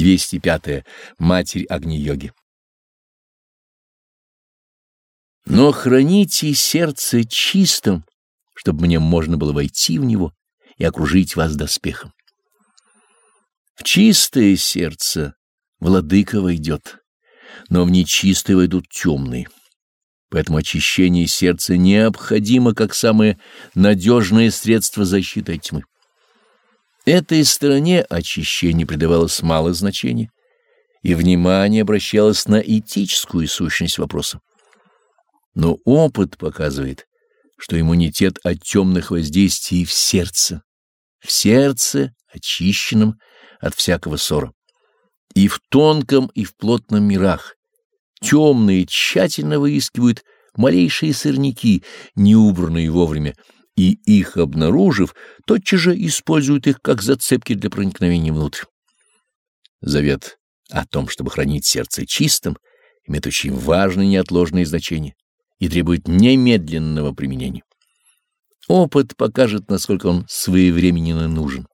205. -е. Матерь Агни-йоги. Но храните сердце чистым, чтобы мне можно было войти в него и окружить вас доспехом. В чистое сердце владыка войдет, но в нечистое войдут темные. Поэтому очищение сердца необходимо как самое надежное средство защиты от тьмы. Этой стороне очищение придавалось мало значения, и внимание обращалось на этическую сущность вопроса. Но опыт показывает, что иммунитет от темных воздействий в сердце, в сердце, очищенном от всякого ссора. И в тонком, и в плотном мирах темные тщательно выискивают малейшие сорняки, не убранные вовремя, и их обнаружив, тотчас же используют их как зацепки для проникновения внутрь. Завет о том, чтобы хранить сердце чистым, имеет очень важное неотложное значение и требует немедленного применения. Опыт покажет, насколько он своевременно нужен.